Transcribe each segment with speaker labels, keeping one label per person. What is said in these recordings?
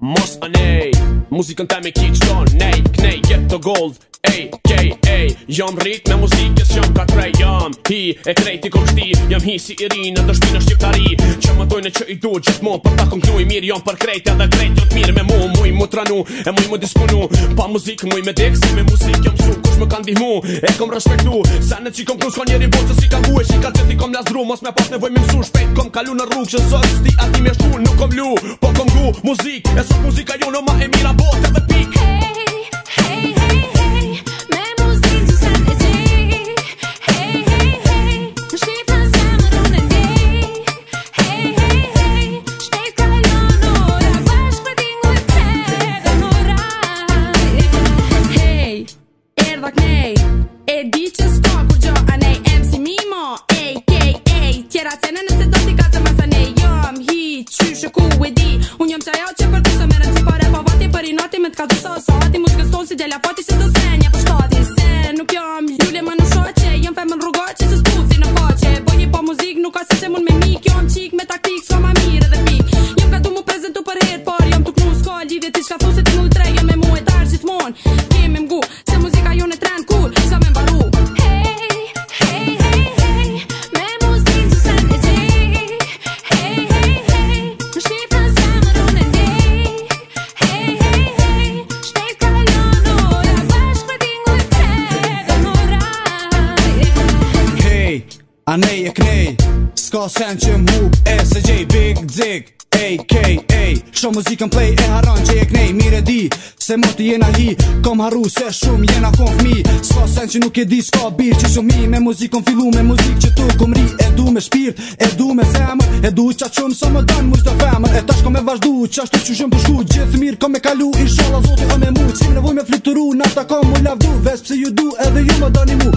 Speaker 1: Mos a nej Muzikën teme kiq ton Nej, knej, get the gold ej, kej, ej Jam rrit me muzikës jam ka krej Jam hi e krejti kom shti Jam hi si Irina dhe shpinë shqiptari Që më dojnë që i du gjithë mu Për ta kom I mirë jam për krejt Edhe krejt jot mirë me mu Muj mu tranu e muj mu diskunu Pa muzikë muj me dek si me muzikë jam su Kush më kanë dihmu e kom respektu Se në që kom kru s'ka njerim bocë si kam E Shika që ti kom lasdru mos me pas nevoj mimsu Shpejt kom kalu në rrugë, që sës ati me shku kom lu po muzika jo, ma e mira
Speaker 2: Unë jam ajo që për të së mërën që pare Po vati për i nati me t'ka të sësë Ati mu s'ke stonë si djela fati që të zenja Po shtati se nuk jam Ljule më në shoqe Jam femën rrugoqe që s'puzi në poqe Po po muzik nuk ka se që mund me mik Jam qik me taktik s'ka ma mire dhe pik Jam ka du mu prezentu për hit Por jam t'u knu s'ko, lidhje ti shka thu se ti mu tre Jam e mu e tarë gjithmon
Speaker 3: A ne e knej Ska sen që mu E se gjej big dick a.k.a. ay muzikën play e haran që e knej mirë di se më të jena hi kom harru se shumë jena kon fmi s'ka sen që nuk e di s'ka bir që shumë me muzikën fillu me muzikë që tu kom ri e du me shpirt e du me zemër e du ça qëmë so më dan muzikë famë e tash kom e vazhdu çash të që shumë përshku gjithë mirë kom e kalu inshallah zoti më mund si nevoj me fluturu na takon mu lavdu ves pse ju du edhe ju më dani mu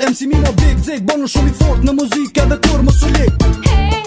Speaker 3: MC Mina big zik Bënë shumë i fort Në muzikë edhe tërë më sulik Hey